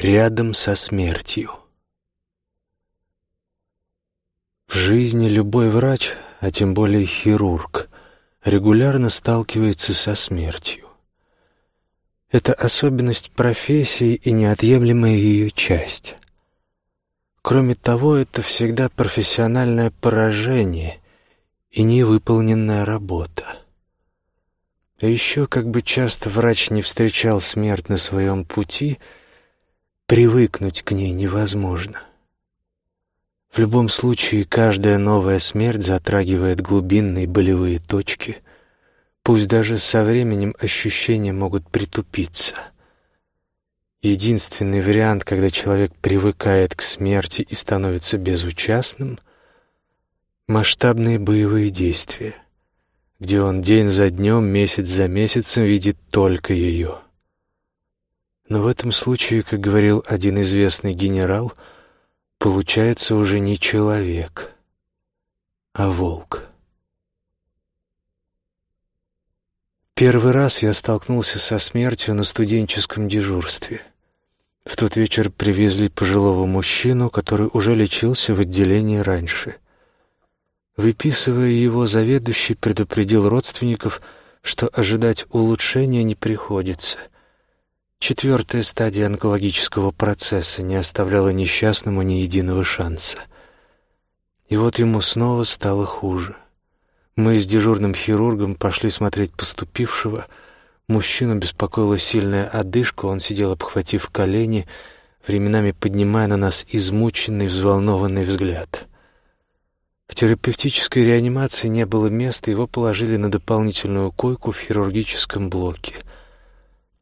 Рядом со смертью. В жизни любой врач, а тем более хирург, регулярно сталкивается со смертью. Это особенность профессии и неотъемлемая ее часть. Кроме того, это всегда профессиональное поражение и невыполненная работа. А еще, как бы часто врач не встречал смерть на своем пути — Привыкнуть к ней невозможно. В любом случае, каждая новая смерть затрагивает глубинные болевые точки, пусть даже со временем ощущения могут притупиться. Единственный вариант, когда человек привыкает к смерти и становится безучастным — масштабные боевые действия, где он день за днем, месяц за месяцем видит только ее — но в этом случае, как говорил один известный генерал, получается уже не человек, а волк. Первый раз я столкнулся со смертью на студенческом дежурстве. В тот вечер привезли пожилого мужчину, который уже лечился в отделении раньше. Выписывая его, заведующий предупредил родственников, что ожидать улучшения не приходится — Четвертая стадия онкологического процесса не оставляла несчастному ни единого шанса. И вот ему снова стало хуже. Мы с дежурным хирургом пошли смотреть поступившего. Мужчину беспокоила сильная одышка, он сидел, обхватив колени, временами поднимая на нас измученный, взволнованный взгляд. В терапевтической реанимации не было места, его положили на дополнительную койку в хирургическом блоке —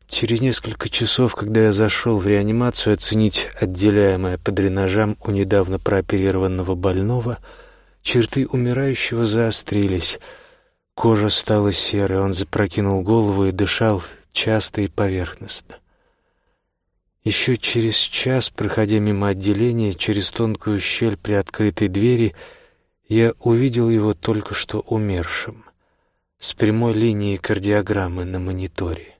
Через несколько часов, когда я зашел в реанимацию оценить отделяемое по дренажам у недавно прооперированного больного, черты умирающего заострились. Кожа стала серой, он запрокинул голову и дышал часто и поверхностно. Еще через час, проходя мимо отделения, через тонкую щель при открытой двери, я увидел его только что умершим, с прямой линией кардиограммы на мониторе.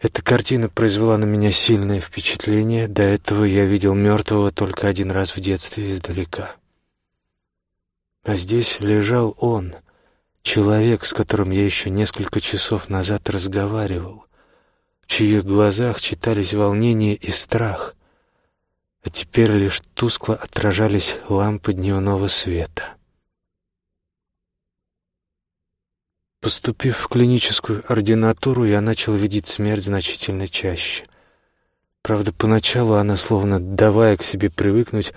Эта картина произвела на меня сильное впечатление. До этого я видел мертвого только один раз в детстве издалека. А здесь лежал он, человек, с которым я еще несколько часов назад разговаривал, в чьих глазах читались волнение и страх, а теперь лишь тускло отражались лампы дневного света. Поступив в клиническую ординатуру, я начал видеть смерть значительно чаще. Правда, поначалу она, словно давая к себе привыкнуть,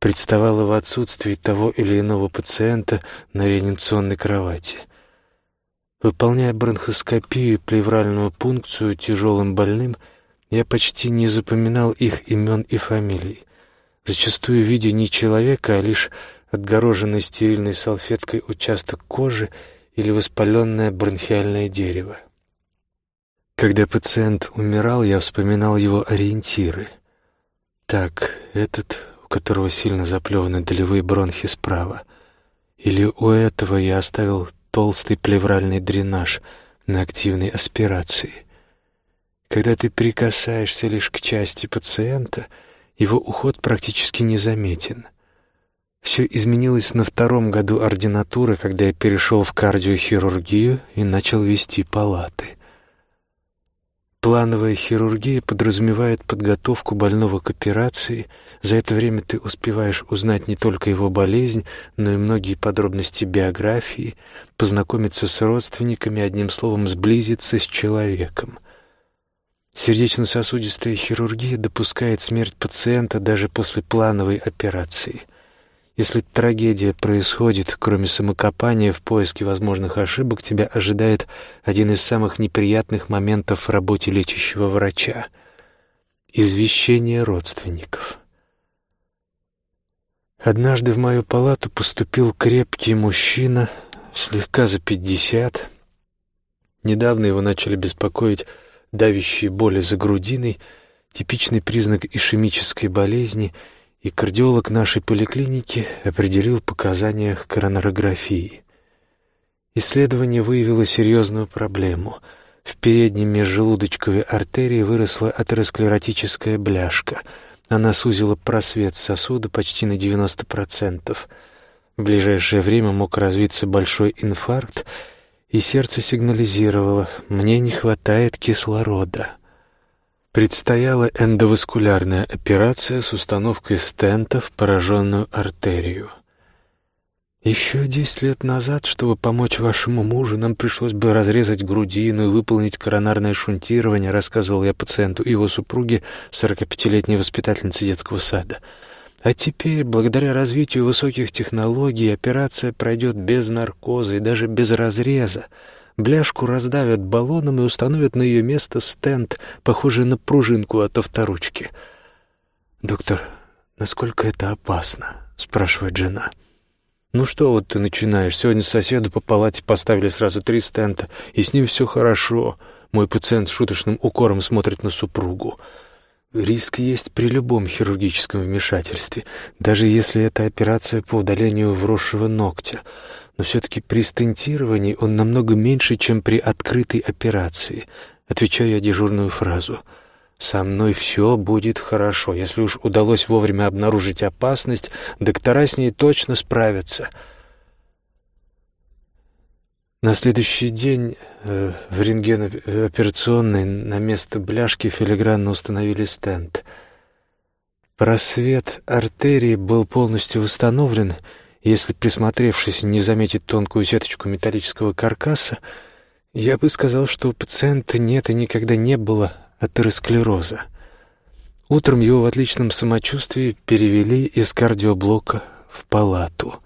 представала в отсутствии того или иного пациента на реанимационной кровати. Выполняя бронхоскопию и плевральную пункцию тяжелым больным, я почти не запоминал их имен и фамилий, зачастую видя не человека, а лишь отгороженный стерильной салфеткой участок кожи — или воспаленное бронхиальное дерево. Когда пациент умирал, я вспоминал его ориентиры. Так, этот, у которого сильно заплеваны долевые бронхи справа, или у этого я оставил толстый плевральный дренаж на активной аспирации. Когда ты прикасаешься лишь к части пациента, его уход практически незаметен. Все изменилось на втором году ординатуры, когда я перешел в кардиохирургию и начал вести палаты. Плановая хирургия подразумевает подготовку больного к операции. За это время ты успеваешь узнать не только его болезнь, но и многие подробности биографии, познакомиться с родственниками, одним словом, сблизиться с человеком. Сердечно-сосудистая хирургия допускает смерть пациента даже после плановой операции – если трагедия происходит, кроме самокопания в поиске возможных ошибок, тебя ожидает один из самых неприятных моментов в работе лечащего врача — извещение родственников. Однажды в мою палату поступил крепкий мужчина, слегка за пятьдесят. Недавно его начали беспокоить давящие боли за грудиной, типичный признак ишемической болезни — и кардиолог нашей поликлиники определил показания коронарографии. Исследование выявило серьезную проблему. В передней межжелудочковой артерии выросла атеросклеротическая бляшка. Она сузила просвет сосуда почти на 90%. В ближайшее время мог развиться большой инфаркт, и сердце сигнализировало «мне не хватает кислорода». Предстояла эндоваскулярная операция с установкой стента в пораженную артерию. Еще десять лет назад, чтобы помочь вашему мужу, нам пришлось бы разрезать грудину и выполнить коронарное шунтирование, рассказывал я пациенту и его супруге, 45-летней воспитательнице детского сада. А теперь, благодаря развитию высоких технологий, операция пройдет без наркоза и даже без разреза. Бляшку раздавят баллоном и установят на ее место стенд, похожий на пружинку от авторучки. «Доктор, насколько это опасно?» — спрашивает жена. — «Ну что вот ты начинаешь? Сегодня соседу по палате поставили сразу три стента, и с ним все хорошо». Мой пациент шуточным укором смотрит на супругу. Риск есть при любом хирургическом вмешательстве, даже если это операция по удалению вросшего ногтя. Но все-таки при стентировании он намного меньше, чем при открытой операции. Отвечаю я дежурную фразу — со мной все будет хорошо. Если уж удалось вовремя обнаружить опасность, доктора с ней точно справятся. На следующий день э, в рентгеноперационной на место бляшки филигранно установили стенд. Просвет артерии был полностью восстановлен, если, присмотревшись, не заметить тонкую сеточку металлического каркаса, я бы сказал, что у пациента нет и никогда не было атеросклероза. Утром его в отличном самочувствии перевели из кардиоблока в палату.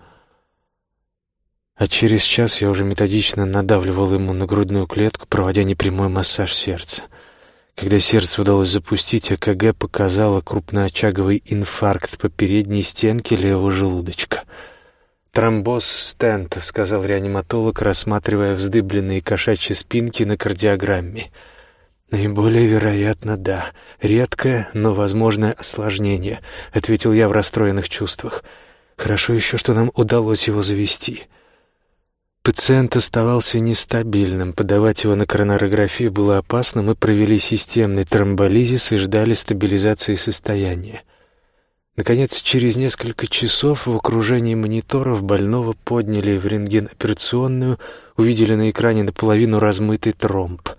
А через час я уже методично надавливал ему на грудную клетку, проводя непрямой массаж сердца. Когда сердце удалось запустить, ЭКГ показало крупноочаговый инфаркт по передней стенке левого желудочка. «Тромбоз стента», — сказал реаниматолог, рассматривая вздыбленные кошачьи спинки на кардиограмме — «Наиболее вероятно, да. Редкое, но возможное осложнение», — ответил я в расстроенных чувствах. «Хорошо еще, что нам удалось его завести». Пациент оставался нестабильным, подавать его на коронарографию было опасно, мы провели системный тромболизис и ждали стабилизации состояния. Наконец, через несколько часов в окружении мониторов больного подняли в рентген-операционную, увидели на экране наполовину размытый тромб —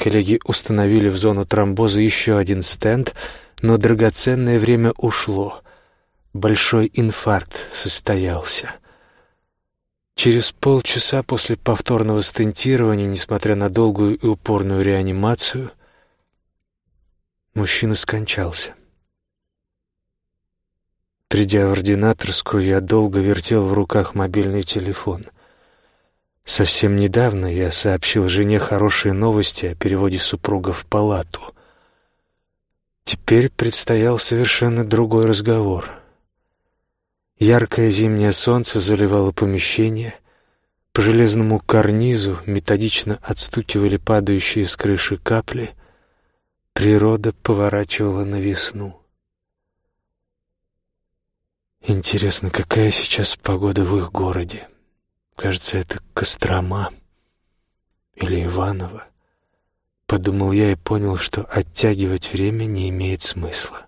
Коллеги установили в зону тромбоза еще один стенд, но драгоценное время ушло. Большой инфаркт состоялся. Через полчаса после повторного стентирования, несмотря на долгую и упорную реанимацию, мужчина скончался. Придя в ординаторскую, я долго вертел в руках мобильный телефон — Совсем недавно я сообщил жене хорошие новости о переводе супруга в палату. Теперь предстоял совершенно другой разговор. Яркое зимнее солнце заливало помещение, по железному карнизу методично отстукивали падающие с крыши капли, природа поворачивала на весну. Интересно, какая сейчас погода в их городе? Кажется, это Кострома или Иваново. Подумал я и понял, что оттягивать время не имеет смысла.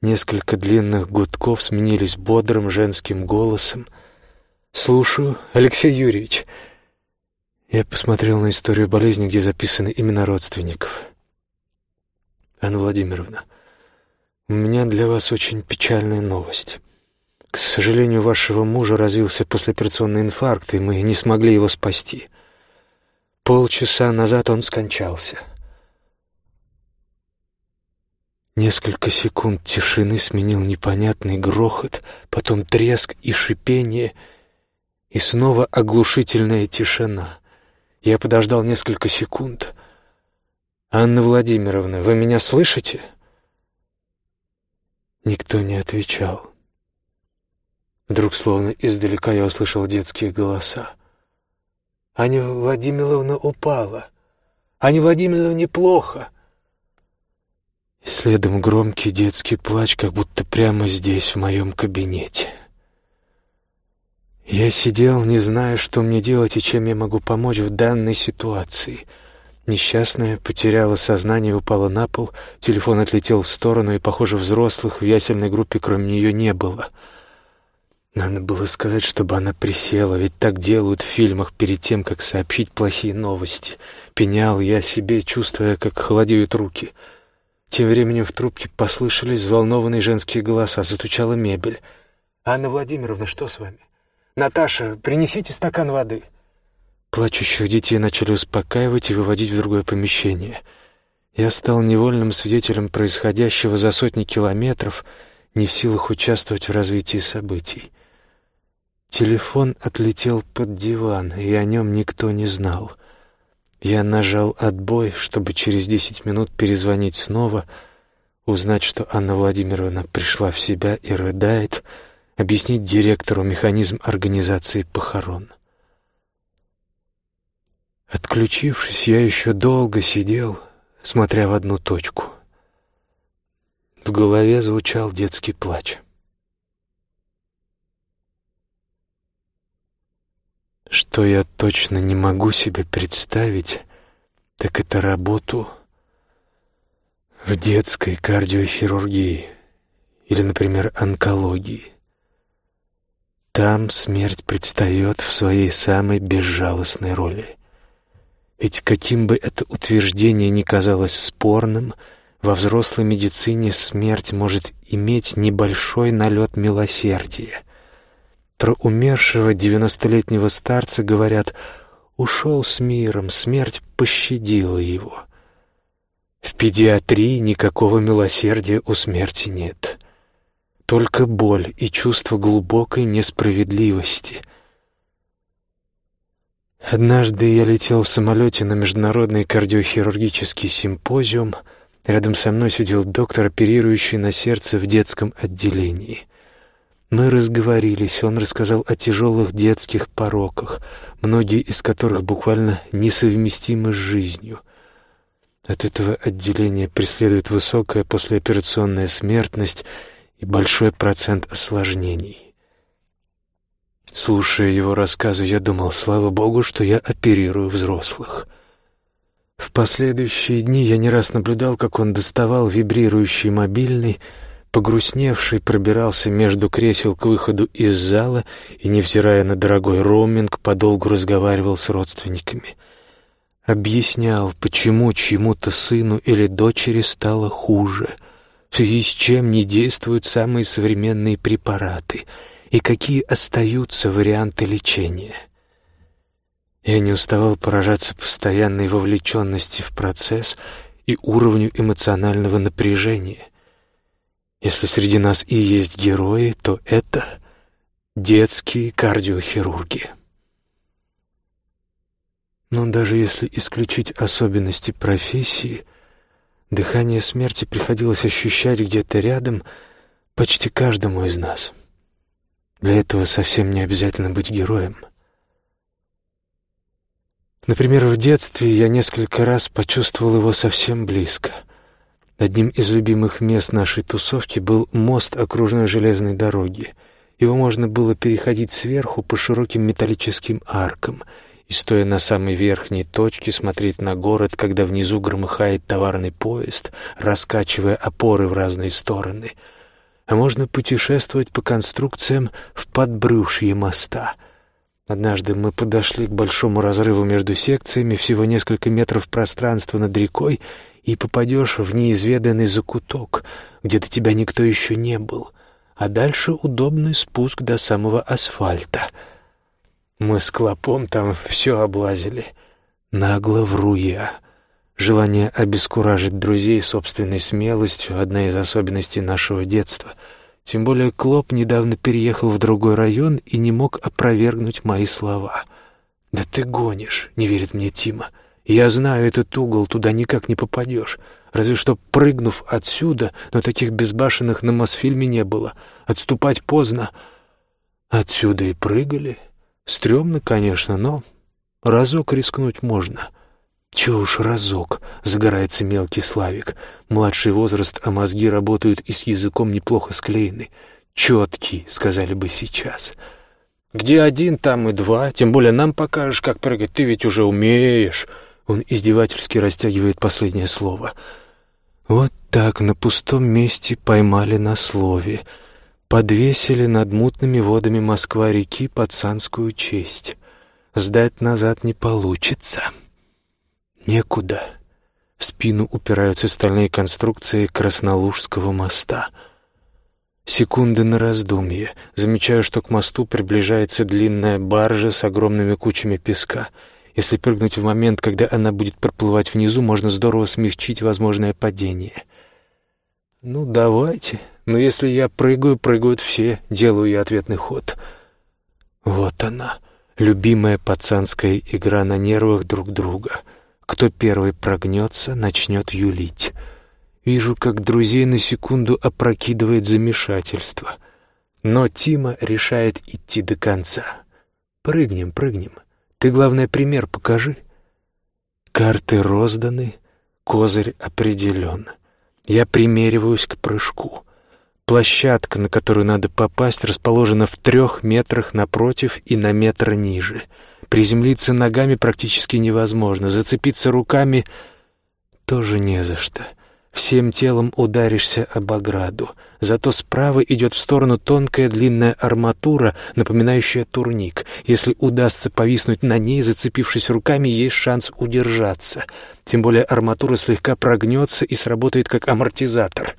Несколько длинных гудков сменились бодрым женским голосом. «Слушаю, Алексей Юрьевич». Я посмотрел на историю болезни, где записаны имена родственников. «Анна Владимировна, у меня для вас очень печальная новость». К сожалению, вашего мужа развился послеоперационный инфаркт, и мы не смогли его спасти. Полчаса назад он скончался. Несколько секунд тишины сменил непонятный грохот, потом треск и шипение, и снова оглушительная тишина. Я подождал несколько секунд. «Анна Владимировна, вы меня слышите?» Никто не отвечал. Вдруг, словно издалека, я услышал детские голоса. «Аня Владимировна упала! Аня Владимировна неплохо!» И следом громкий детский плач, как будто прямо здесь, в моем кабинете. Я сидел, не зная, что мне делать и чем я могу помочь в данной ситуации. Несчастная потеряла сознание упала на пол, телефон отлетел в сторону, и, похоже, взрослых в ясельной группе кроме нее не было. Надо было сказать, чтобы она присела, ведь так делают в фильмах перед тем, как сообщить плохие новости. Пенял я себе, чувствуя, как холодеют руки. Тем временем в трубке послышались взволнованные женские голоса, затучала мебель. «Анна Владимировна, что с вами?» «Наташа, принесите стакан воды». Плачущих детей начали успокаивать и выводить в другое помещение. Я стал невольным свидетелем происходящего за сотни километров, не в силах участвовать в развитии событий. Телефон отлетел под диван, и о нем никто не знал. Я нажал «отбой», чтобы через десять минут перезвонить снова, узнать, что Анна Владимировна пришла в себя и рыдает — объяснить директору механизм организации похорон. Отключившись, я еще долго сидел, смотря в одну точку. В голове звучал детский плач. Что я точно не могу себе представить, так это работу в детской кардиохирургии или, например, онкологии. Там смерть предстает в своей самой безжалостной роли. Ведь каким бы это утверждение ни казалось спорным, во взрослой медицине смерть может иметь небольшой налет милосердия. Про умершего девяностолетнего старца говорят «ушел с миром, смерть пощадила его». В педиатрии никакого милосердия у смерти нет только боль и чувство глубокой несправедливости. Однажды я летел в самолете на международный кардиохирургический симпозиум. Рядом со мной сидел доктор, оперирующий на сердце в детском отделении. Мы разговорились, он рассказал о тяжелых детских пороках, многие из которых буквально несовместимы с жизнью. От этого отделения преследует высокая послеоперационная смертность — и большой процент осложнений. Слушая его рассказы, я думал, слава богу, что я оперирую взрослых. В последующие дни я не раз наблюдал, как он доставал вибрирующий мобильный, погрустневший, пробирался между кресел к выходу из зала и, невзирая на дорогой роуминг, подолгу разговаривал с родственниками. Объяснял, почему чьему-то сыну или дочери стало хуже — в связи с чем не действуют самые современные препараты и какие остаются варианты лечения. Я не уставал поражаться постоянной вовлеченности в процесс и уровню эмоционального напряжения. Если среди нас и есть герои, то это детские кардиохирурги. Но даже если исключить особенности профессии — Дыхание смерти приходилось ощущать где-то рядом почти каждому из нас. Для этого совсем не обязательно быть героем. Например, в детстве я несколько раз почувствовал его совсем близко. Одним из любимых мест нашей тусовки был мост окружной железной дороги. Его можно было переходить сверху по широким металлическим аркам — и, стоя на самой верхней точке, смотреть на город, когда внизу громыхает товарный поезд, раскачивая опоры в разные стороны. А можно путешествовать по конструкциям в подбрюшье моста. Однажды мы подошли к большому разрыву между секциями, всего несколько метров пространства над рекой, и попадешь в неизведанный закуток, где до тебя никто еще не был, а дальше удобный спуск до самого асфальта — мы с Клопом там все облазили. Нагло вру я. Желание обескуражить друзей собственной смелостью — одна из особенностей нашего детства. Тем более Клоп недавно переехал в другой район и не мог опровергнуть мои слова. «Да ты гонишь», — не верит мне Тима. «Я знаю этот угол, туда никак не попадешь. Разве что прыгнув отсюда, но таких безбашенных на Мосфильме не было. Отступать поздно. Отсюда и прыгали». Стремно, конечно, но разок рискнуть можно. Чего уж разок, загорается мелкий Славик. Младший возраст, а мозги работают и с языком неплохо склеены. Четкий, сказали бы сейчас. Где один, там и два. Тем более нам покажешь, как прыгать. Ты ведь уже умеешь». Он издевательски растягивает последнее слово. Вот так на пустом месте поймали на слове. Подвесили над мутными водами Москва-реки пацанскую честь. Сдать назад не получится. Некуда. В спину упираются стальные конструкции Краснолужского моста. Секунды на раздумье. Замечаю, что к мосту приближается длинная баржа с огромными кучами песка. Если прыгнуть в момент, когда она будет проплывать внизу, можно здорово смягчить возможное падение. «Ну, давайте. Но если я прыгаю, прыгают все. Делаю я ответный ход». Вот она, любимая пацанская игра на нервах друг друга — кто первый прогнется, начнет юлить. Вижу, как друзей на секунду опрокидывает замешательство. Но Тима решает идти до конца. Прыгнем, прыгнем. Ты, главное, пример покажи. Карты розданы, козырь определен. Я примериваюсь к прыжку. Площадка, на которую надо попасть, расположена в трех метрах напротив и на метр ниже — Приземлиться ногами практически невозможно, зацепиться руками тоже не за что. Всем телом ударишься об ограду. Зато справа идет в сторону тонкая длинная арматура, напоминающая турник. Если удастся повиснуть на ней, зацепившись руками, есть шанс удержаться. Тем более арматура слегка прогнется и сработает как амортизатор.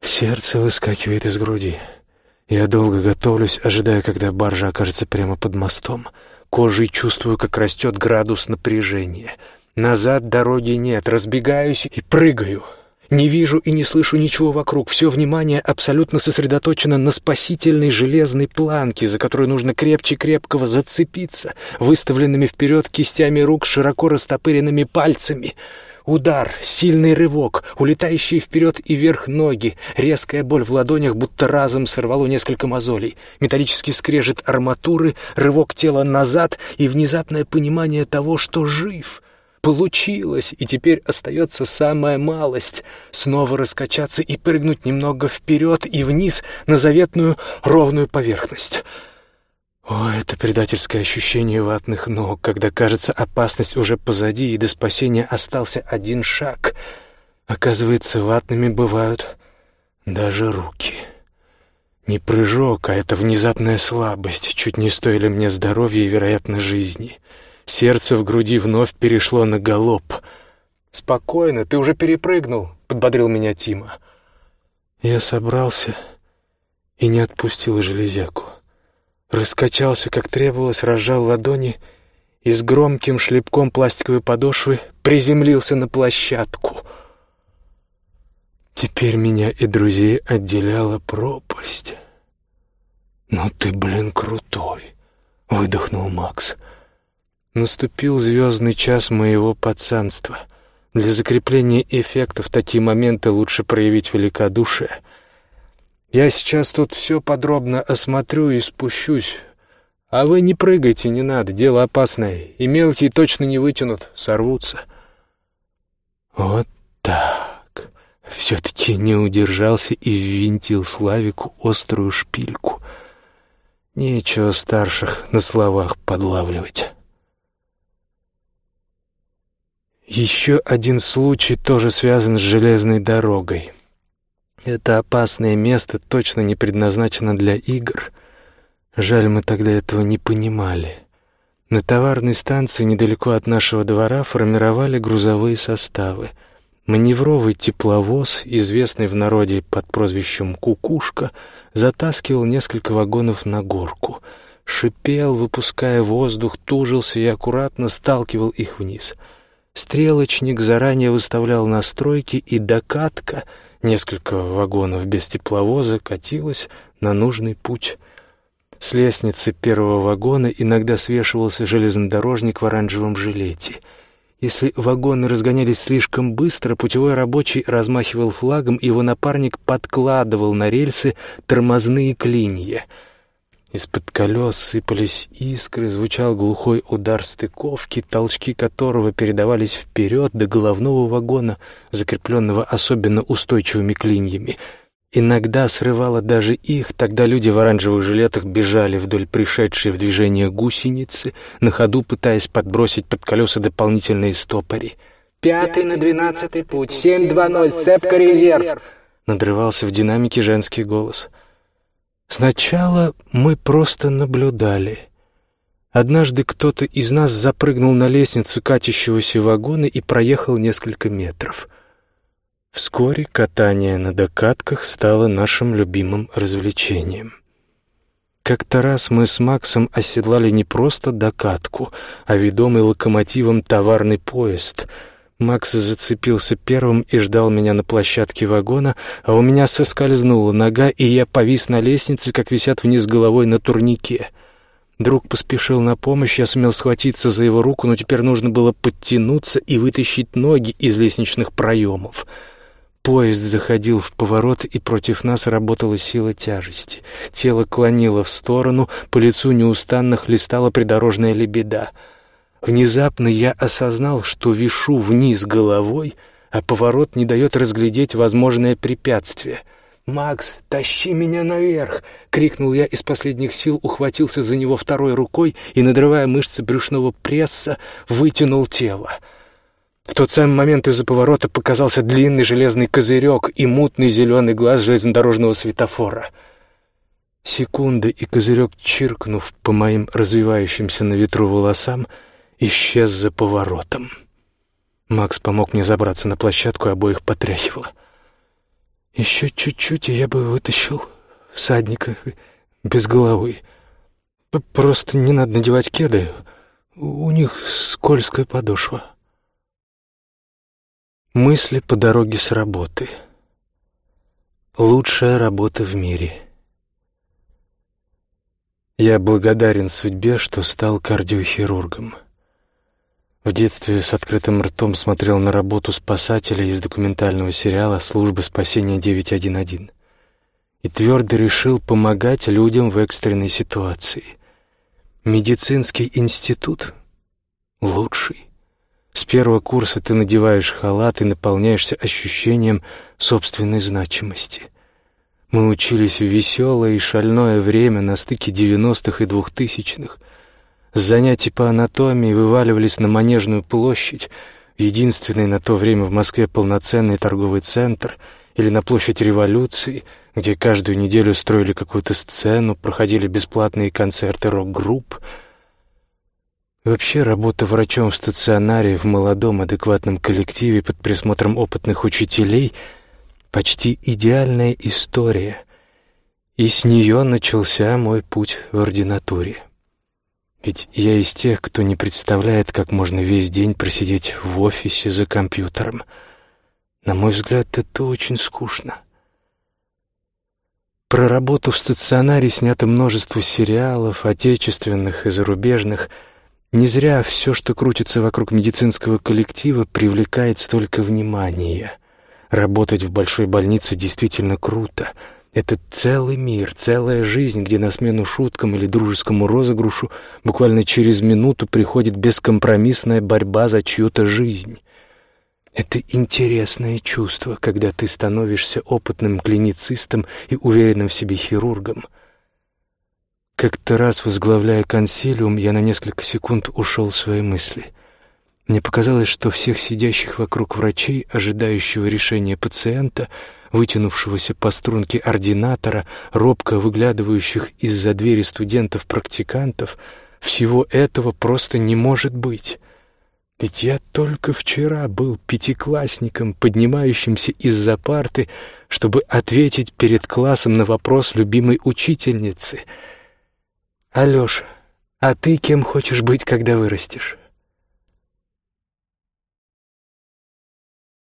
Сердце выскакивает из груди. Я долго готовлюсь, ожидая, когда баржа окажется прямо под мостом. Кожей чувствую, как растет градус напряжения. Назад дороги нет, разбегаюсь и прыгаю. Не вижу и не слышу ничего вокруг. Все внимание абсолютно сосредоточено на спасительной железной планке, за которую нужно крепче-крепкого зацепиться, выставленными вперед кистями рук широко растопыренными пальцами — Удар, сильный рывок, улетающие вперед и вверх ноги, резкая боль в ладонях, будто разом сорвало несколько мозолей, металлический скрежет арматуры, рывок тела назад и внезапное понимание того, что жив. Получилось, и теперь остается самая малость — снова раскачаться и прыгнуть немного вперед и вниз на заветную ровную поверхность. О, это предательское ощущение ватных ног, когда, кажется, опасность уже позади, и до спасения остался один шаг. Оказывается, ватными бывают даже руки. Не прыжок, а это внезапная слабость, чуть не стоили мне здоровья и, вероятно, жизни. Сердце в груди вновь перешло на галоп. «Спокойно, ты уже перепрыгнул», — подбодрил меня Тима. Я собрался и не отпустил железяку раскачался, как требовалось, разжал ладони и с громким шлепком пластиковой подошвы приземлился на площадку. Теперь меня и друзей отделяла пропасть. «Ну ты, блин, крутой!» — выдохнул Макс. Наступил звездный час моего пацанства. Для закрепления эффекта в такие моменты лучше проявить великодушие — я сейчас тут все подробно осмотрю и спущусь. А вы не прыгайте, не надо, дело опасное. И мелкие точно не вытянут, сорвутся. Вот так. Все-таки не удержался и ввинтил Славику острую шпильку. Нечего старших на словах подлавливать. Еще один случай тоже связан с железной дорогой. Это опасное место точно не предназначено для игр. Жаль, мы тогда этого не понимали. На товарной станции недалеко от нашего двора формировали грузовые составы. Маневровый тепловоз, известный в народе под прозвищем «Кукушка», затаскивал несколько вагонов на горку. Шипел, выпуская воздух, тужился и аккуратно сталкивал их вниз. Стрелочник заранее выставлял настройки, и докатка — Несколько вагонов без тепловоза катилось на нужный путь. С лестницы первого вагона иногда свешивался железнодорожник в оранжевом жилете. Если вагоны разгонялись слишком быстро, путевой рабочий размахивал флагом, и его напарник подкладывал на рельсы тормозные клинья — из-под колес сыпались искры, звучал глухой удар стыковки, толчки которого передавались вперед до головного вагона, закрепленного особенно устойчивыми клиньями. Иногда срывало даже их, тогда люди в оранжевых жилетах бежали вдоль пришедшей в движение гусеницы, на ходу пытаясь подбросить под колеса дополнительные стопори. «Пятый на двенадцатый путь, семь два ноль, цепка резерв!» Надрывался в динамике женский голос. Сначала мы просто наблюдали. Однажды кто-то из нас запрыгнул на лестницу катящегося вагона и проехал несколько метров — Вскоре катание на докатках стало нашим любимым развлечением. Как-то раз мы с Максом оседлали не просто докатку, а ведомый локомотивом товарный поезд. Макс зацепился первым и ждал меня на площадке вагона, а у меня соскользнула нога, и я повис на лестнице, как висят вниз головой на турнике. Друг поспешил на помощь, я сумел схватиться за его руку, но теперь нужно было подтянуться и вытащить ноги из лестничных проемов — Поезд заходил в поворот, и против нас работала сила тяжести. Тело клонило в сторону, по лицу неустанно хлестала придорожная лебеда. Внезапно я осознал, что вишу вниз головой, а поворот не дает разглядеть возможное препятствие. «Макс, тащи меня наверх!» — крикнул я из последних сил, ухватился за него второй рукой и, надрывая мышцы брюшного пресса, вытянул тело. В тот самый момент из-за поворота показался длинный железный козырек и мутный зеленый глаз железнодорожного светофора. Секунда, и козырек, чиркнув по моим развивающимся на ветру волосам, исчез за поворотом. Макс помог мне забраться на площадку, обоих потряхивало. Еще чуть-чуть, и я бы вытащил всадника без головы. Просто не надо надевать кеды, у них скользкая подошва. Мысли по дороге с работы. Лучшая работа в мире. Я благодарен судьбе, что стал кардиохирургом. В детстве с открытым ртом смотрел на работу спасателя из документального сериала «Служба спасения 911» и твердо решил помогать людям в экстренной ситуации. Медицинский институт — лучший. С первого курса ты надеваешь халат и наполняешься ощущением собственной значимости. Мы учились в веселое и шальное время на стыке девяностых и двухтысячных. С занятий по анатомии вываливались на Манежную площадь, единственный на то время в Москве полноценный торговый центр, или на площадь революции, где каждую неделю строили какую-то сцену, проходили бесплатные концерты рок-групп — Вообще, работа врачом в стационаре в молодом адекватном коллективе под присмотром опытных учителей — почти идеальная история. И с нее начался мой путь в ординатуре. Ведь я из тех, кто не представляет, как можно весь день просидеть в офисе за компьютером. На мой взгляд, это очень скучно. Про работу в стационаре снято множество сериалов, отечественных и зарубежных — не зря все, что крутится вокруг медицинского коллектива, привлекает столько внимания. Работать в большой больнице действительно круто. Это целый мир, целая жизнь, где на смену шуткам или дружескому розыгрышу буквально через минуту приходит бескомпромиссная борьба за чью-то жизнь. Это интересное чувство, когда ты становишься опытным клиницистом и уверенным в себе хирургом — как-то раз, возглавляя консилиум, я на несколько секунд ушел в свои мысли. Мне показалось, что всех сидящих вокруг врачей, ожидающего решения пациента, вытянувшегося по струнке ординатора, робко выглядывающих из-за двери студентов-практикантов, всего этого просто не может быть. Ведь я только вчера был пятиклассником, поднимающимся из-за парты, чтобы ответить перед классом на вопрос любимой учительницы — «Алёша, а ты кем хочешь быть, когда вырастешь?»